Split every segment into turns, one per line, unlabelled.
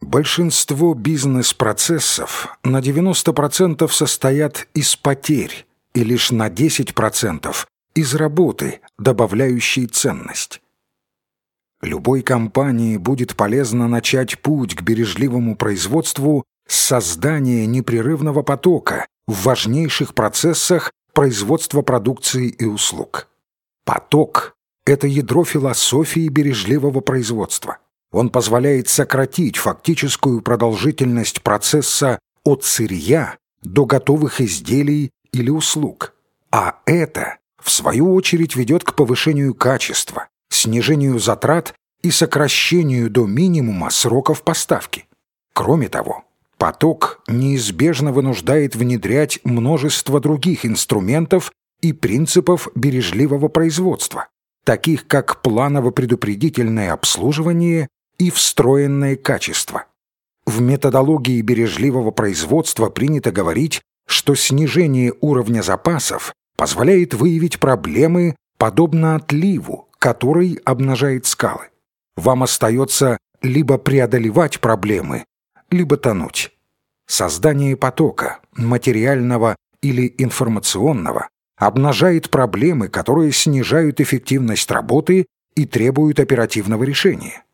Большинство бизнес-процессов на 90% состоят из потерь и лишь на 10% из работы, добавляющей ценность. Любой компании будет полезно начать путь к бережливому производству с создания непрерывного потока в важнейших процессах производства продукции и услуг. Поток – это ядро философии бережливого производства. Он позволяет сократить фактическую продолжительность процесса от сырья до готовых изделий или услуг. А это, в свою очередь, ведет к повышению качества, снижению затрат и сокращению до минимума сроков поставки. Кроме того, поток неизбежно вынуждает внедрять множество других инструментов и принципов бережливого производства, таких как планово-предупредительное обслуживание и встроенное качество. В методологии бережливого производства принято говорить, что снижение уровня запасов позволяет выявить проблемы, подобно отливу, который обнажает скалы. Вам остается либо преодолевать проблемы, либо тонуть. Создание потока, материального или информационного, обнажает проблемы, которые снижают эффективность работы и требуют оперативного решения.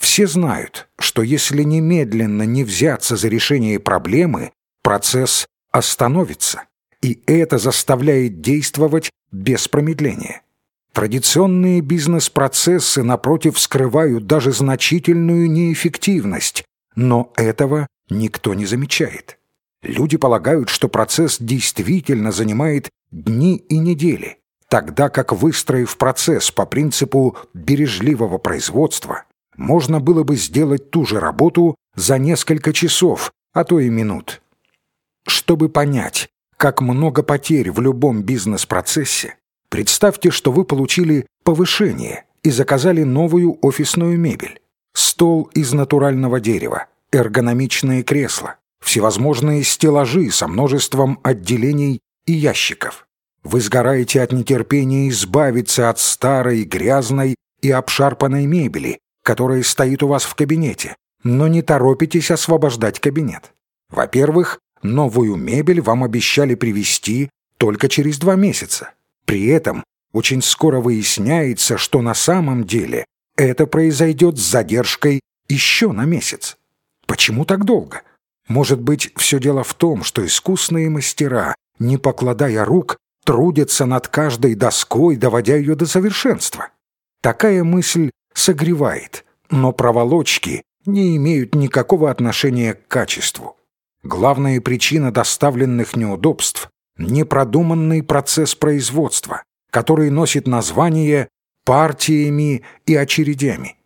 Все знают, что если немедленно не взяться за решение проблемы, процесс остановится, и это заставляет действовать без промедления. Традиционные бизнес-процессы, напротив, скрывают даже значительную неэффективность, но этого никто не замечает. Люди полагают, что процесс действительно занимает дни и недели, тогда как, выстроив процесс по принципу бережливого производства, можно было бы сделать ту же работу за несколько часов, а то и минут. Чтобы понять, как много потерь в любом бизнес-процессе, представьте, что вы получили повышение и заказали новую офисную мебель. Стол из натурального дерева, эргономичные кресла, всевозможные стеллажи со множеством отделений и ящиков. Вы сгораете от нетерпения избавиться от старой, грязной и обшарпанной мебели, которая стоит у вас в кабинете, но не торопитесь освобождать кабинет. Во-первых, новую мебель вам обещали привезти только через два месяца. При этом очень скоро выясняется, что на самом деле это произойдет с задержкой еще на месяц. Почему так долго? Может быть, все дело в том, что искусные мастера, не покладая рук, трудятся над каждой доской, доводя ее до совершенства. Такая мысль согревает, но проволочки не имеют никакого отношения к качеству. Главная причина доставленных неудобств – непродуманный процесс производства, который носит название партиями и очередями.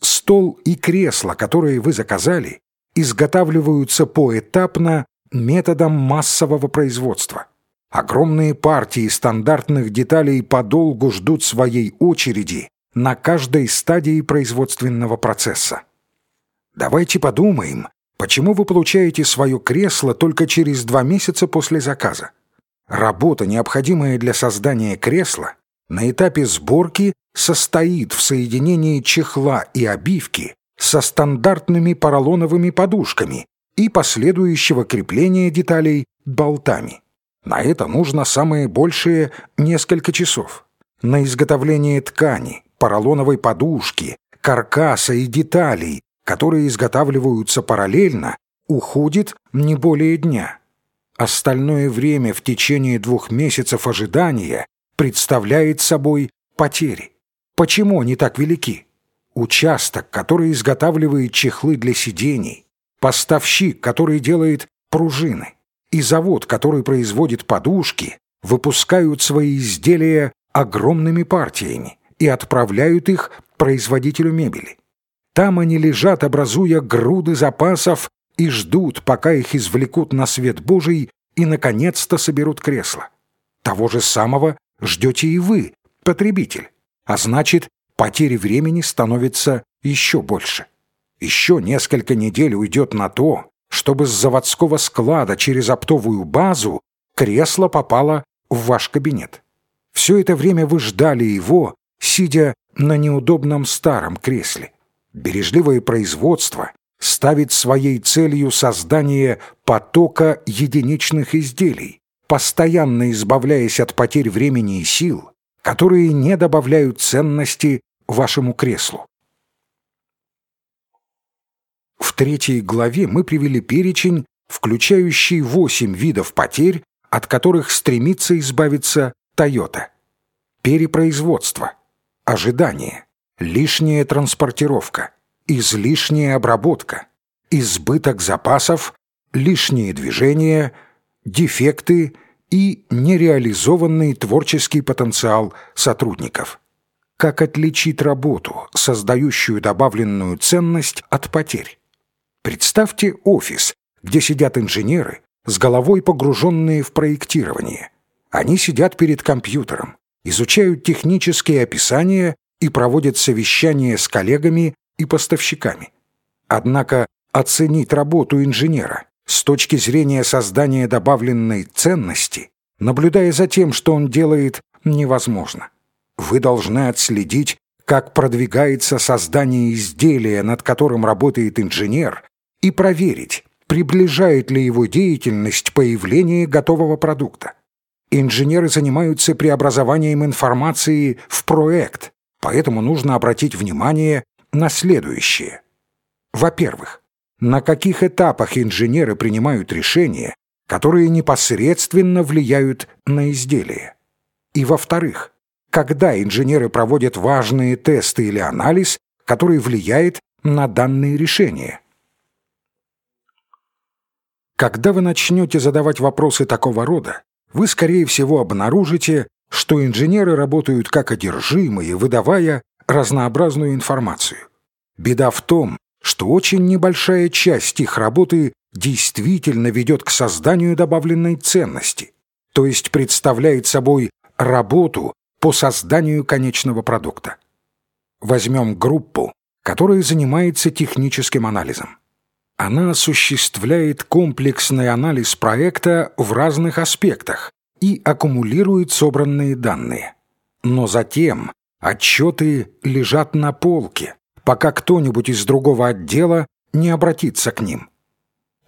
Стол и кресло, которые вы заказали, изготавливаются поэтапно методом массового производства. Огромные партии стандартных деталей подолгу ждут своей очереди на каждой стадии производственного процесса. Давайте подумаем, почему вы получаете свое кресло только через два месяца после заказа. Работа, необходимая для создания кресла, на этапе сборки состоит в соединении чехла и обивки со стандартными поролоновыми подушками и последующего крепления деталей болтами. На это нужно самое большее несколько часов. На изготовление ткани, поролоновой подушки, каркаса и деталей, которые изготавливаются параллельно, уходит не более дня. Остальное время в течение двух месяцев ожидания представляет собой потери. Почему они так велики? Участок, который изготавливает чехлы для сидений, поставщик, который делает пружины, и завод, который производит подушки, выпускают свои изделия огромными партиями и отправляют их производителю мебели. Там они лежат, образуя груды запасов, и ждут, пока их извлекут на свет Божий и, наконец-то, соберут кресло. Того же самого ждете и вы, потребитель. А значит, потери времени становится еще больше. Еще несколько недель уйдет на то, чтобы с заводского склада через оптовую базу кресло попало в ваш кабинет. Все это время вы ждали его, сидя на неудобном старом кресле. Бережливое производство ставит своей целью создание потока единичных изделий, постоянно избавляясь от потерь времени и сил, которые не добавляют ценности вашему креслу. В третьей главе мы привели перечень, включающий восемь видов потерь, от которых стремится избавиться Toyota. Перепроизводство, ожидание, лишняя транспортировка, излишняя обработка, избыток запасов, лишние движения, дефекты и нереализованный творческий потенциал сотрудников. Как отличить работу, создающую добавленную ценность, от потерь? Представьте офис, где сидят инженеры, с головой погруженные в проектирование. Они сидят перед компьютером, изучают технические описания и проводят совещания с коллегами и поставщиками. Однако оценить работу инженера с точки зрения создания добавленной ценности, наблюдая за тем, что он делает, невозможно. Вы должны отследить, как продвигается создание изделия, над которым работает инженер, и проверить, приближает ли его деятельность появление готового продукта. Инженеры занимаются преобразованием информации в проект, поэтому нужно обратить внимание на следующее. Во-первых, на каких этапах инженеры принимают решения, которые непосредственно влияют на изделие. И во-вторых, когда инженеры проводят важные тесты или анализ, который влияет на данные решения. Когда вы начнете задавать вопросы такого рода, вы, скорее всего, обнаружите, что инженеры работают как одержимые, выдавая разнообразную информацию. Беда в том, что очень небольшая часть их работы действительно ведет к созданию добавленной ценности, то есть представляет собой работу по созданию конечного продукта. Возьмем группу, которая занимается техническим анализом. Она осуществляет комплексный анализ проекта в разных аспектах и аккумулирует собранные данные. Но затем отчеты лежат на полке, пока кто-нибудь из другого отдела не обратится к ним.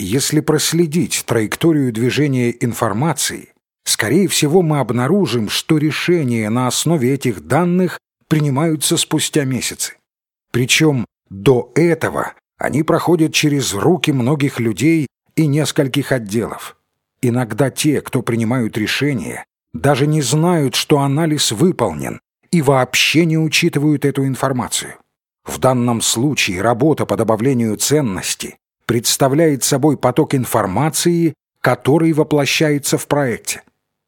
Если проследить траекторию движения информации, скорее всего мы обнаружим, что решения на основе этих данных принимаются спустя месяцы. Причем до этого они проходят через руки многих людей и нескольких отделов. Иногда те, кто принимают решения, даже не знают, что анализ выполнен, и вообще не учитывают эту информацию. В данном случае работа по добавлению ценности представляет собой поток информации, который воплощается в проекте.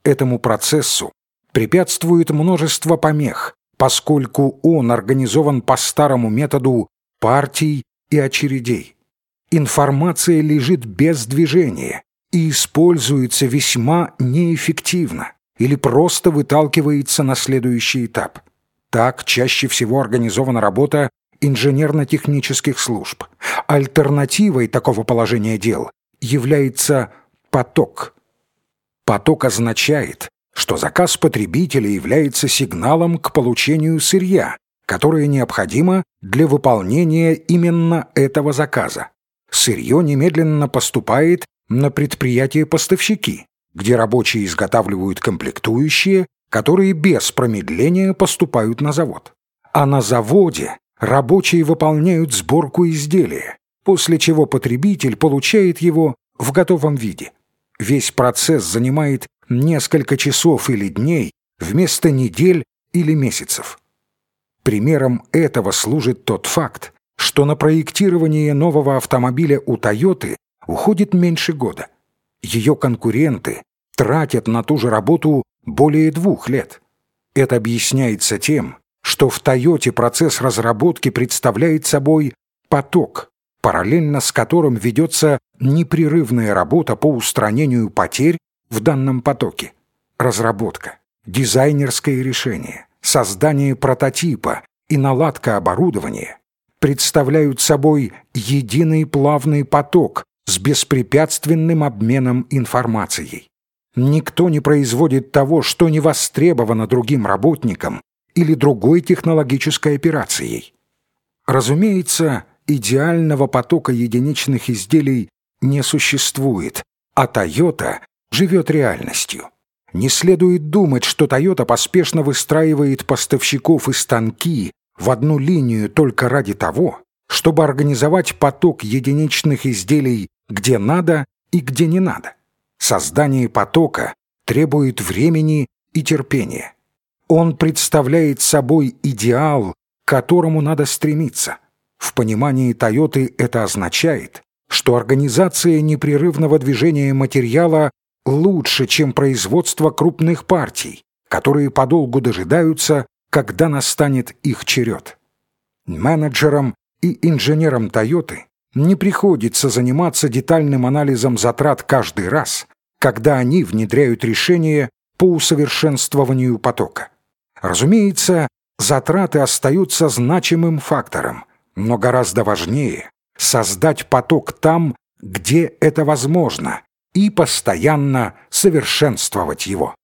Этому процессу препятствует множество помех, поскольку он организован по старому методу партий и очередей. Информация лежит без движения и используется весьма неэффективно или просто выталкивается на следующий этап. Так чаще всего организована работа инженерно-технических служб. Альтернативой такого положения дел является поток. Поток означает, что заказ потребителя является сигналом к получению сырья, которое необходимо для выполнения именно этого заказа. Сырье немедленно поступает на предприятия-поставщики, где рабочие изготавливают комплектующие, которые без промедления поступают на завод. А на заводе рабочие выполняют сборку изделия, после чего потребитель получает его в готовом виде. Весь процесс занимает несколько часов или дней вместо недель или месяцев. Примером этого служит тот факт, что на проектирование нового автомобиля у Toyota уходит меньше года. Ее конкуренты тратят на ту же работу более двух лет. Это объясняется тем, что в Toyota процесс разработки представляет собой поток, параллельно с которым ведется непрерывная работа по устранению потерь в данном потоке. Разработка, дизайнерское решение, создание прототипа и наладка оборудования представляют собой единый плавный поток с беспрепятственным обменом информацией. Никто не производит того, что не востребовано другим работникам или другой технологической операцией. Разумеется, идеального потока единичных изделий не существует, а Toyota живет реальностью. Не следует думать, что Toyota поспешно выстраивает поставщиков и станки в одну линию только ради того, чтобы организовать поток единичных изделий где надо и где не надо. Создание потока требует времени и терпения. Он представляет собой идеал, к которому надо стремиться. В понимании Тойоты это означает, что организация непрерывного движения материала лучше, чем производство крупных партий, которые подолгу дожидаются, когда настанет их черед. Менеджерам и инженерам Тойоты не приходится заниматься детальным анализом затрат каждый раз, когда они внедряют решение по усовершенствованию потока. Разумеется, затраты остаются значимым фактором, но гораздо важнее создать поток там, где это возможно, и постоянно совершенствовать его.